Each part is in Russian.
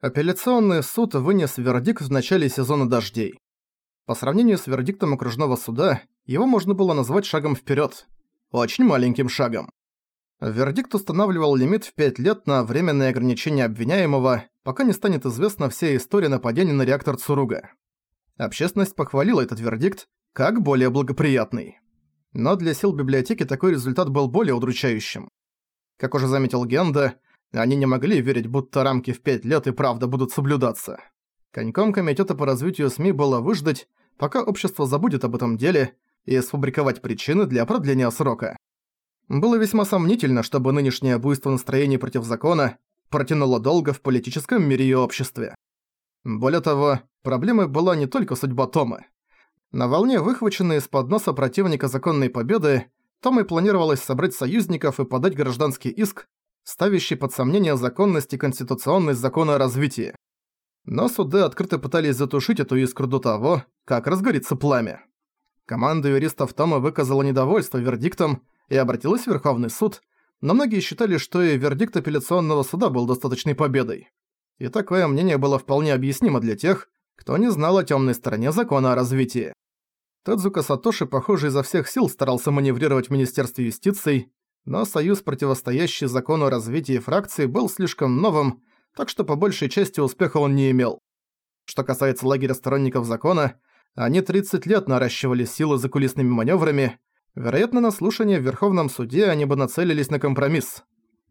Апелляционный суд вынес вердикт в начале сезона дождей. По сравнению с вердиктом окружного суда, его можно было назвать шагом вперед, Очень маленьким шагом. Вердикт устанавливал лимит в 5 лет на временное ограничение обвиняемого, пока не станет известна вся история нападения на реактор Цуруга. Общественность похвалила этот вердикт как более благоприятный. Но для сил библиотеки такой результат был более удручающим. Как уже заметил Генда, они не могли верить, будто рамки в 5 лет и правда будут соблюдаться. Коньком Комитета по развитию СМИ было выждать, пока общество забудет об этом деле, и сфабриковать причины для продления срока. Было весьма сомнительно, чтобы нынешнее буйство настроений против закона протянуло долго в политическом мире и обществе. Более того, проблемой была не только судьба Тома. На волне, выхваченной из-под носа противника законной победы, Томой планировалось собрать союзников и подать гражданский иск, ставящий под сомнение законность и конституционность закона о развитии. Но суды открыто пытались затушить эту искру до того, как разгорится пламя. Команда юристов Тома выказала недовольство вердиктом, и обратилась в Верховный суд, но многие считали, что и вердикт апелляционного суда был достаточной победой. И такое мнение было вполне объяснимо для тех, кто не знал о темной стороне закона о развитии. Тедзука Сатоши, похоже, изо всех сил старался маневрировать в Министерстве юстиции, но союз, противостоящий закону о развитии фракции, был слишком новым, так что по большей части успеха он не имел. Что касается лагеря сторонников закона, они 30 лет наращивали силы за кулисными маневрами, Вероятно, на слушание в Верховном суде они бы нацелились на компромисс.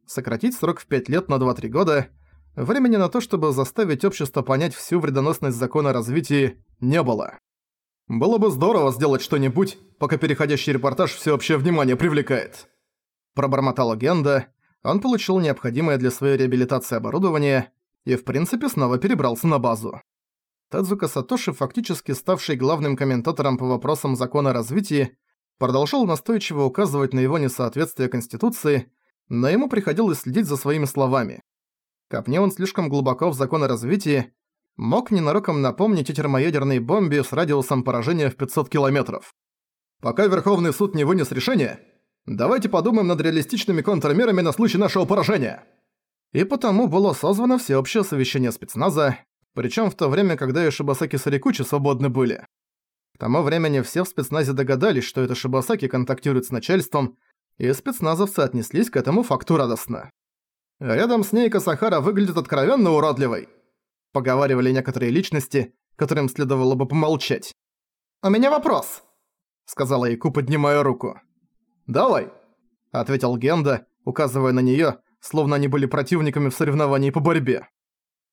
Сократить срок в 5 лет на 2-3 года. Времени на то, чтобы заставить общество понять всю вредоносность закона о развитии, не было. Было бы здорово сделать что-нибудь, пока переходящий репортаж всеобщее внимание привлекает. Пробормотала Генда. Он получил необходимое для своей реабилитации оборудование и в принципе снова перебрался на базу. Тадзука Сатоши, фактически ставший главным комментатором по вопросам закона о развитии, продолжал настойчиво указывать на его несоответствие Конституции, но ему приходилось следить за своими словами. Копне он слишком глубоко в закон о развитии, мог ненароком напомнить о термоядерной бомбе с радиусом поражения в 500 километров. Пока Верховный суд не вынес решение, давайте подумаем над реалистичными контрмерами на случай нашего поражения. И потому было созвано всеобщее совещание спецназа, причем в то время, когда и Шибасаки Сарикучи свободны были. К тому времени все в спецназе догадались, что это Шибасаки контактирует с начальством, и спецназовцы отнеслись к этому факту радостно. Рядом с ней Касахара выглядит откровенно уродливой. Поговаривали некоторые личности, которым следовало бы помолчать. «У меня вопрос», — сказала Ику, поднимая руку. «Давай», — ответил Генда, указывая на неё, словно они были противниками в соревновании по борьбе.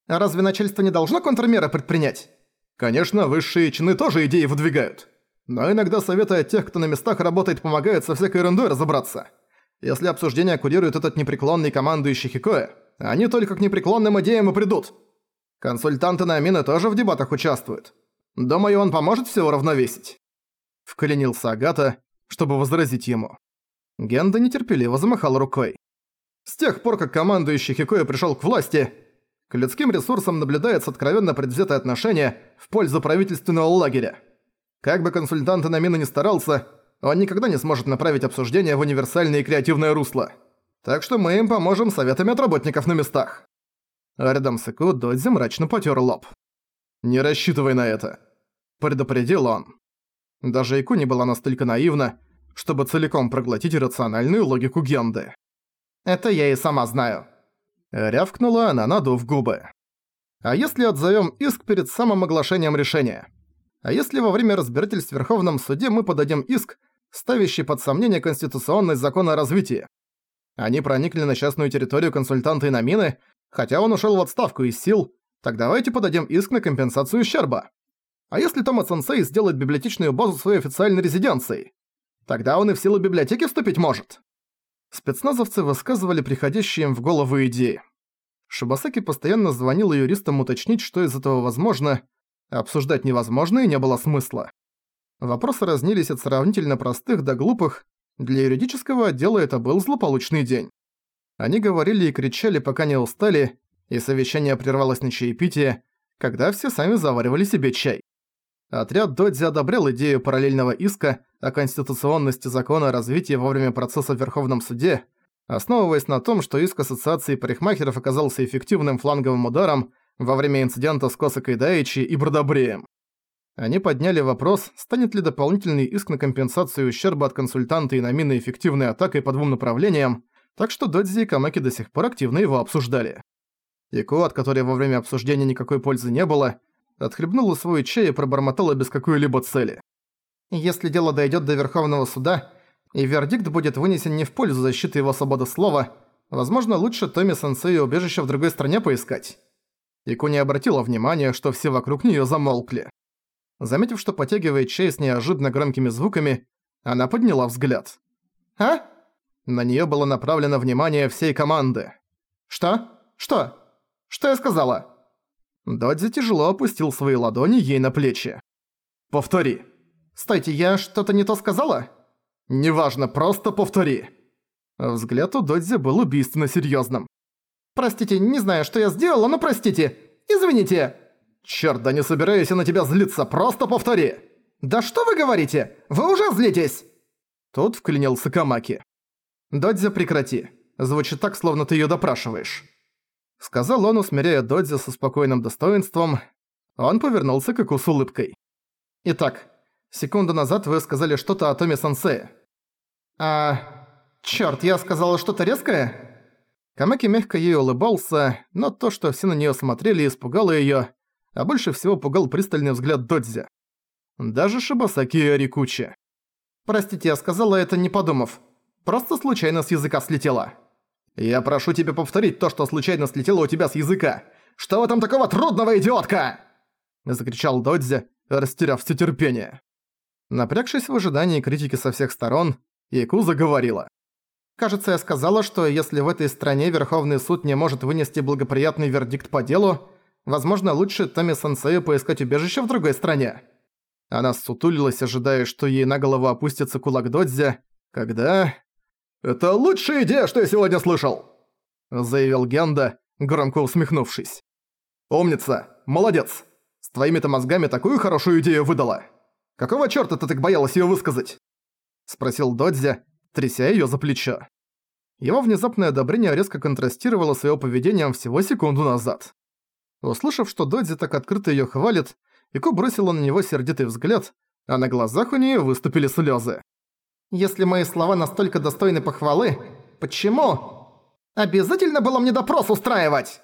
«Разве начальство не должно контрмеры предпринять?» Конечно, высшие чины тоже идеи выдвигают. Но иногда советы от тех, кто на местах работает, помогают со всякой ерундой разобраться. Если обсуждение курирует этот непреклонный командующий Хикоя, они только к непреклонным идеям и придут. Консультанты на Намины тоже в дебатах участвуют. Думаю, он поможет все уравновесить. Вклинился Агата, чтобы возразить ему. Генда нетерпеливо замахал рукой. С тех пор, как командующий Хикоя пришел к власти, к людским ресурсам наблюдается откровенно предвзятое отношение в пользу правительственного лагеря. Как бы консультант на мину не старался, он никогда не сможет направить обсуждение в универсальное и креативное русло. Так что мы им поможем советами от работников на местах. А рядом с Ику Додзи мрачно потер лоб. «Не рассчитывай на это», — предупредил он. Даже Ику не была настолько наивна, чтобы целиком проглотить рациональную логику Генды. «Это я и сама знаю», Рявкнула она, надув губы. А если отзовем иск перед самым оглашением решения? А если во время разбирательств в Верховном суде мы подадим иск, ставящий под сомнение конституционность закона о развитии? Они проникли на частную территорию консультанта и на мины, хотя он ушел в отставку из сил, так давайте подадим иск на компенсацию ущерба. А если Тома-сенсей сделает библиотечную базу своей официальной резиденцией? Тогда он и в силу библиотеки вступить может. Спецназовцы высказывали приходящие им в голову идеи. Шибасаки постоянно звонил юристам уточнить, что из этого возможно, обсуждать невозможно и не было смысла. Вопросы разнились от сравнительно простых до глупых, для юридического отдела это был злополучный день. Они говорили и кричали, пока не устали, и совещание прервалось на чаепитие, когда все сами заваривали себе чай. Отряд Додзи одобрял идею параллельного иска о конституционности закона о развитии во время процесса в Верховном суде, основываясь на том, что иск Ассоциации парикмахеров оказался эффективным фланговым ударом, во время инцидента с Косакой Дайичи и Бродобреем. Они подняли вопрос, станет ли дополнительный иск на компенсацию ущерба от консультанта и на мины эффективной атакой по двум направлениям, так что Додзи и Камаки до сих пор активно его обсуждали. Ико, от которой во время обсуждения никакой пользы не было, отхлебнула свой чай и пробормотала без какой-либо цели. «Если дело дойдет до Верховного суда, и вердикт будет вынесен не в пользу защиты его свободы слова, возможно, лучше Томми-сенсею убежище в другой стране поискать». Ико не обратила внимания, что все вокруг неё замолкли. Заметив, что потягивает чай с неожиданно громкими звуками, она подняла взгляд. «А?» На неё было направлено внимание всей команды. «Что? Что? Что я сказала?» Додзи тяжело опустил свои ладони ей на плечи. «Повтори». «Стойте, я что-то не то сказала?» «Неважно, просто повтори». Взгляд у Додзи был убийственно серьёзным. «Простите, не знаю, что я сделала, но простите. Извините». «Чёрт, да не собираюсь я на тебя злиться, просто повтори!» «Да что вы говорите? Вы уже злитесь!» Тут вклинился Камаки. «Додзи, прекрати. Звучит так, словно ты её допрашиваешь». Сказал он, усмиряя Додзи со спокойным достоинством. Он повернулся к Ику с улыбкой. «Итак, секунду назад вы сказали что-то о Томе Сансее». «А... Чёрт, я сказала что-то резкое?» Камаки мягко ей улыбался, но то, что все на неё смотрели, испугало её, а больше всего пугал пристальный взгляд Додзи. Даже Шибасаки и Арикучи. «Простите, я сказала это не подумав. Просто случайно с языка слетела». «Я прошу тебя повторить то, что случайно слетело у тебя с языка. Что в этом такого трудного, идиотка?» Закричал Додзи, растеряв все терпение. Напрягшись в ожидании критики со всех сторон, Яку заговорила. «Кажется, я сказала, что если в этой стране Верховный суд не может вынести благоприятный вердикт по делу, Возможно, лучше Тами-сенсею поискать убежище в другой стране. Она сутулилась, ожидая, что ей на голову опустится кулак Додзи, когда... «Это лучшая идея, что я сегодня слышал!» заявил Генда, громко усмехнувшись. «Умница! Молодец! С твоими-то мозгами такую хорошую идею выдала! Какого чёрта ты так боялась её высказать?» Спросил Додзи, тряся её за плечо. Его внезапное одобрение резко контрастировало с его поведением всего секунду назад. Услышав, что Додзи так открыто её хвалит, Ико бросила на него сердитый взгляд, а на глазах у неё выступили слёзы. «Если мои слова настолько достойны похвалы, почему? Обязательно было мне допрос устраивать!»